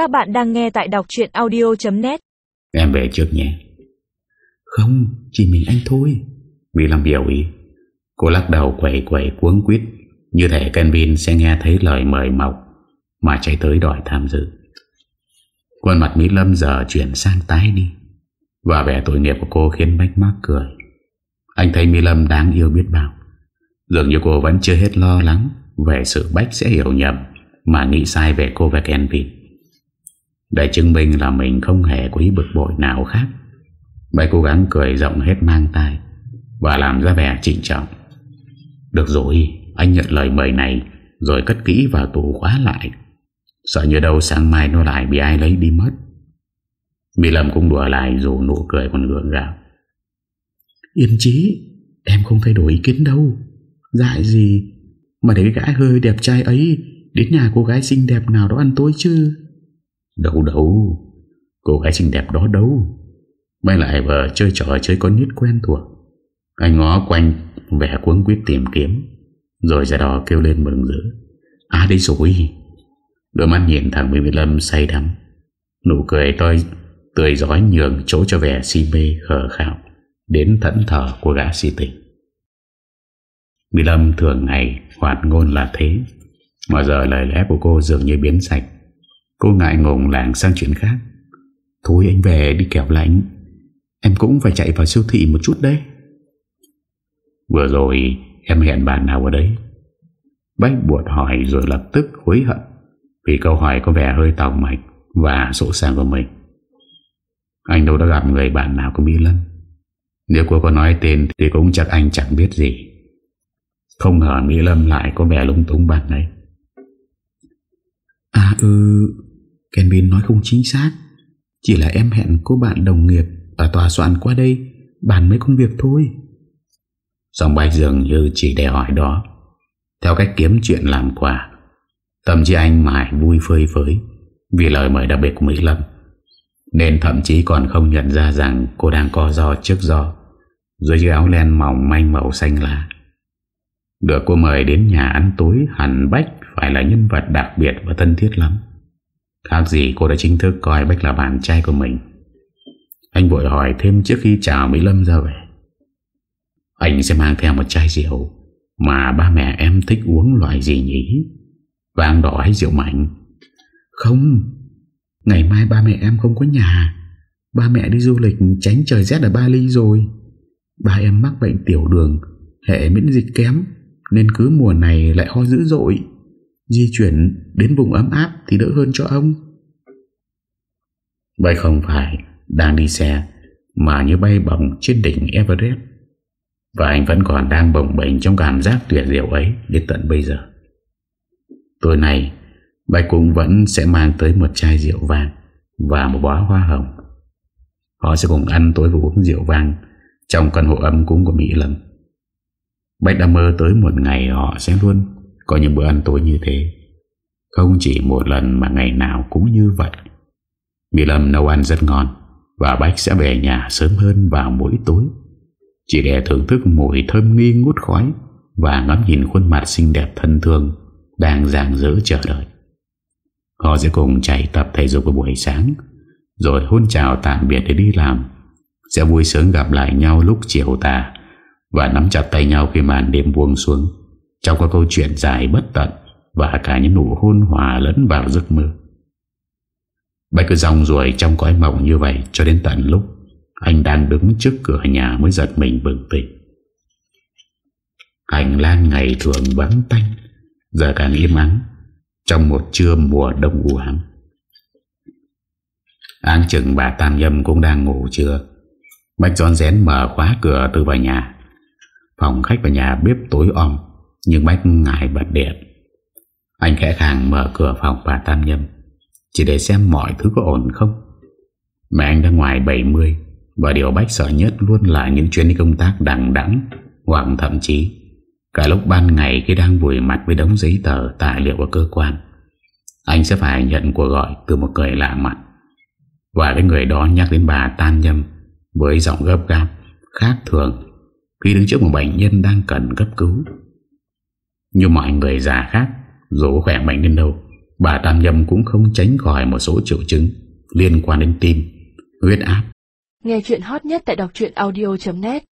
Các bạn đang nghe tại đọc chuyện audio.net Em về trước nhé. Không, chỉ mình anh thôi. Vì làm biểu ý. Cô lắc đầu quẩy quẩy cuống quýt. Như thể Kenvin sẽ nghe thấy lời mời mọc Mà chạy tới đòi tham dự. Khuôn mặt Mỹ Lâm giờ chuyển sang tái đi. Và vẻ tội nghiệp của cô khiến Bách Mark cười. Anh thấy Mỹ Lâm đáng yêu biết bao. Dường như cô vẫn chưa hết lo lắng Về sự Bách sẽ hiểu nhầm Mà nghĩ sai về cô và Kenvin. Để chứng minh là mình không hề có ý bực bội nào khác. Bé cố gắng cười rộng hết mang tay Và làm ra vẻ trịnh trọng. Được rồi, Anh nhận lời mời này Rồi cất kỹ vào tủ khóa lại. Sợ như đâu sáng mai nó lại bị ai lấy đi mất. Mỹ Lâm cũng đùa lại Dù nụ cười còn gượng gạo. Yên chí, Em không thay đổi ý kiến đâu. Dại gì Mà để cái gã hơi đẹp trai ấy Đến nhà cô gái xinh đẹp nào đó ăn tối chứ? Đâu đâu. Cô gái xinh đẹp đó đâu? May lại vợ chơi trò chơi con nít quen thuộc. Anh ngó quanh Vẻ cuốn quyết tìm kiếm, Rồi ra đó kêu lên mừng rỡ. À đây rồi. Đôi mắt nhìn thằng Mỹ Lâm say đắm. Nụ cười tôi Tươi giói nhường chỗ cho vẻ si mê khờ khảo Đến thẫn thờ của gã si tình. Mỹ Lâm thường ngày hoạt ngôn là thế. Mà giờ lời lẽ của cô dường như biến sạch. Cô ngại ngùng làng sang chuyện khác. Thôi anh về đi kẹo lạnh Em cũng phải chạy vào siêu thị một chút đấy. Vừa rồi em hẹn bạn nào ở đấy? Bách buộc hỏi rồi lập tức hối hận Vì câu hỏi có vẻ hơi tào mạch Và sổ sàng của mình. Anh đâu đã gặp người bạn nào của Mỹ Lâm Nếu cô có nói tên Thì cũng chắc anh chẳng biết gì. Không ngờ Mỹ Lâm lại có vẻ lung tung bạn này À ừ. Kenvin nói không chính xác. Chỉ là em hẹn cô bạn đồng nghiệp Ở tòa soạn qua đây, Bàn mấy công việc thôi. Xong bài dường như chỉ để hỏi đó. Theo cách kiếm chuyện làm quà, Tâm trí anh mãi vui phơi phới Vì lời mời đặc biệt của Mỹ Lâm, Nên thậm chí còn không nhận ra rằng Cô đang co do trước do Rồi chiếc áo len mỏng manh màu xanh lá. Được cô mời đến nhà ăn tối Hẳn Bách phải là nhân vật đặc biệt và thân thiết lắm. Khác gì cô đã chính thức coi Bách là bạn trai của mình. Anh vội hỏi thêm trước khi chào Mỹ Lâm ra về. Anh sẽ mang theo một chai rượu Mà ba mẹ em thích uống loại gì nhỉ? Vàng đỏ hay rượu mạnh? Không, Ngày mai ba mẹ em không có nhà. Ba mẹ đi du lịch tránh trời rét ở Bali rồi. Ba em mắc bệnh tiểu đường, Hệ miễn dịch kém, Nên cứ mùa này lại ho dữ dội. Di chuyển đến vùng ấm áp Thì đỡ hơn cho ông. Vậy không phải Đang đi xe Mà như bay bồng trên đỉnh Everest. Và anh vẫn còn đang bồng bềnh Trong cảm giác tuyệt diệu ấy Đến tận bây giờ. Tối nay, Bạch cũng vẫn sẽ mang tới một chai rượu vàng Và một bó hoa hồng. Họ sẽ cùng ăn tối và uống rượu vàng Trong căn hộ ấm cúng của Mỹ Lâm. Bạch đã mơ tới một ngày Họ sẽ luôn có những bữa ăn tối như thế. Không chỉ một lần mà ngày nào cũng như vậy. Mỹ Lâm nấu ăn rất ngon Và Bách sẽ về nhà sớm hơn vào mỗi tối. Chỉ để thưởng thức mùi thơm nghi ngút khói Và ngắm nhìn khuôn mặt xinh đẹp thân thương Đang ràng rỡ chờ đợi. Họ sẽ cùng chạy tập thể dục vào buổi sáng, Rồi hôn chào tạm biệt để đi làm. Sẽ vui sướng gặp lại nhau lúc chiều tà Và nắm chặt tay nhau khi màn đêm buông xuống. Trong các câu chuyện dài bất tận Và cả những nụ hôn hòa lẫn vào giấc mơ. Bạch cứ dòng ruồi trong cõi mộng như vậy Cho đến tận lúc Anh đang đứng trước cửa nhà mới giật mình bừng tỉnh. Hành lang ngày thường vắng tanh, Giờ càng im ắng Trong một trưa mùa đông u ám. Áng chừng bà Tam Nhâm cũng đang ngủ trưa Bạch giòn rén mở khóa cửa từ vào nhà. Phòng khách và nhà bếp tối om. Nhưng Bách ngại bật điện. Anh khẽ khàng mở cửa phòng bà Tam Nhâm. Chỉ để xem mọi thứ có ổn không? Mẹ anh đã ngoài 70 Và điều Bách sợ nhất luôn là những chuyến đi công tác đằng đẵng, Hoặc thậm chí Cả lúc ban ngày khi đang vùi mặt với đống giấy tờ, tài liệu của cơ quan, Anh sẽ phải nhận cuộc gọi từ một người lạ mặt. Và cái người đó nhắc đến bà Tan Nhâm Với giọng gấp gáp, Khác thường Khi đứng trước một bệnh nhân đang cần cấp cứu. Như mọi người già khác Dù khỏe mạnh đến đâu Bà Tam Nhâm cũng không tránh khỏi một số triệu chứng liên quan đến tim, huyết áp. Nghe chuyện hot nhất tại đọc audio.net